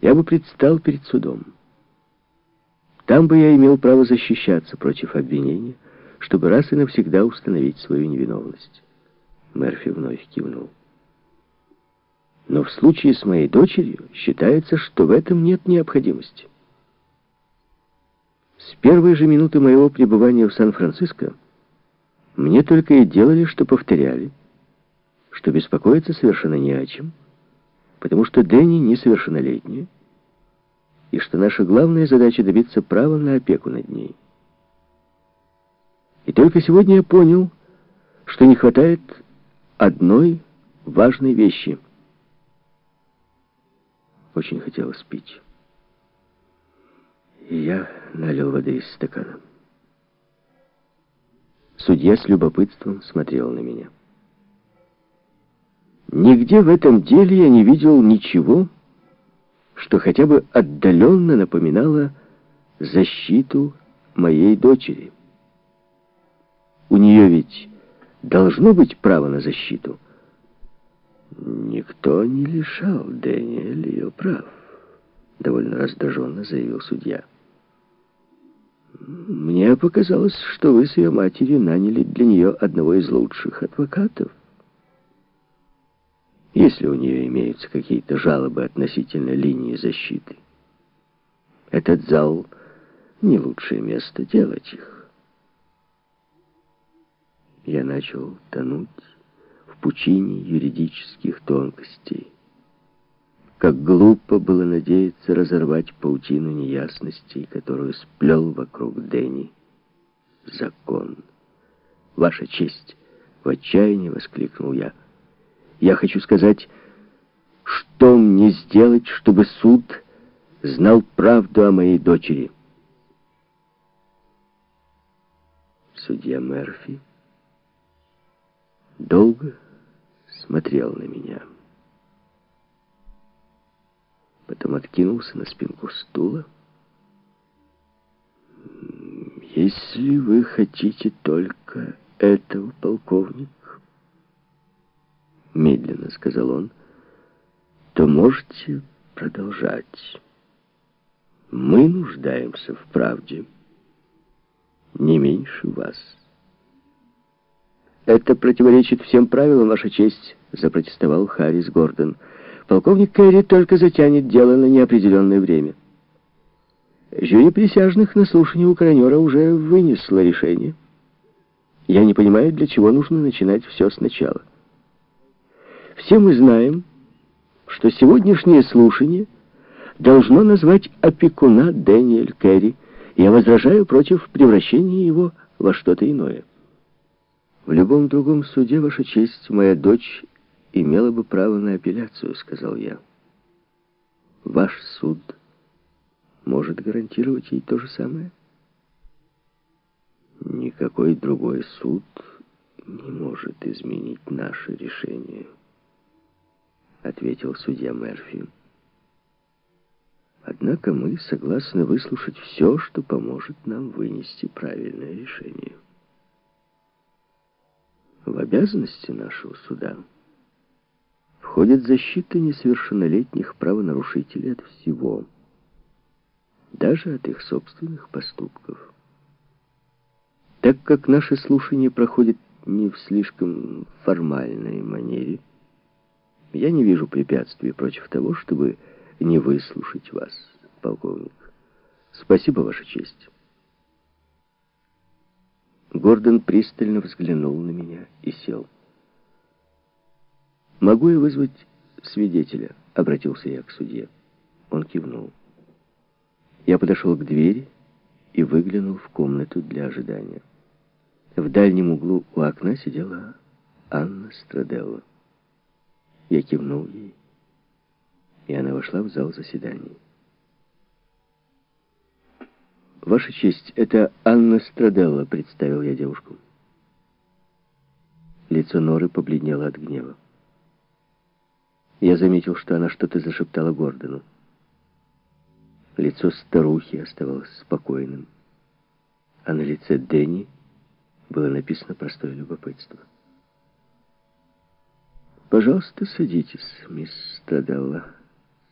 я бы предстал перед судом. Там бы я имел право защищаться против обвинения, чтобы раз и навсегда установить свою невиновность. Мерфи вновь кивнул. Но в случае с моей дочерью считается, что в этом нет необходимости. С первой же минуты моего пребывания в Сан-Франциско мне только и делали, что повторяли, что беспокоиться совершенно не о чем, потому что Дэнни несовершеннолетняя, и что наша главная задача добиться права на опеку над ней. И только сегодня я понял, что не хватает одной важной вещи. Очень хотелось пить. И я налил воды из стакана. Судья с любопытством смотрел на меня. Нигде в этом деле я не видел ничего, что хотя бы отдаленно напоминало защиту моей дочери. У нее ведь должно быть право на защиту. Никто не лишал Дэниэль ее прав, довольно раздраженно заявил судья. Мне показалось, что вы с ее матерью наняли для нее одного из лучших адвокатов. Если у нее имеются какие-то жалобы относительно линии защиты. Этот зал не лучшее место делать их. Я начал тонуть в пучине юридических тонкостей. Как глупо было надеяться разорвать паутину неясностей, которую сплел вокруг Дэнни закон. «Ваша честь!» — в отчаянии воскликнул я. «Я хочу сказать, что мне сделать, чтобы суд знал правду о моей дочери?» Судья Мерфи долго смотрел на меня потом откинулся на спинку стула. «Если вы хотите только этого, полковник, — медленно сказал он, — то можете продолжать. Мы нуждаемся в правде, не меньше вас». «Это противоречит всем правилам, Ваша честь», — запротестовал Харрис Гордон. Полковник Керри только затянет дело на неопределенное время. Жюри присяжных на слушании у коронера уже вынесло решение. Я не понимаю, для чего нужно начинать все сначала. Все мы знаем, что сегодняшнее слушание должно назвать опекуна Дэниэль Керри. Я возражаю против превращения его во что-то иное. В любом другом суде, Ваша честь, моя дочь имела бы право на апелляцию, сказал я. Ваш суд может гарантировать ей то же самое? Никакой другой суд не может изменить наше решение, ответил судья Мерфи. Однако мы согласны выслушать все, что поможет нам вынести правильное решение. В обязанности нашего суда входит защита несовершеннолетних правонарушителей от всего, даже от их собственных поступков. Так как наше слушание проходит не в слишком формальной манере, я не вижу препятствий против того, чтобы не выслушать вас, полковник. Спасибо, Ваша честь. Гордон пристально взглянул на меня и сел. «Могу я вызвать свидетеля?» — обратился я к судье. Он кивнул. Я подошел к двери и выглянул в комнату для ожидания. В дальнем углу у окна сидела Анна Страделла. Я кивнул ей, и она вошла в зал заседаний. «Ваша честь, это Анна Страделла», — представил я девушку. Лицо Норы побледнело от гнева. Я заметил, что она что-то зашептала Гордону. Лицо старухи оставалось спокойным, а на лице Дэнни было написано простое любопытство. «Пожалуйста, садитесь, мисс Страделла».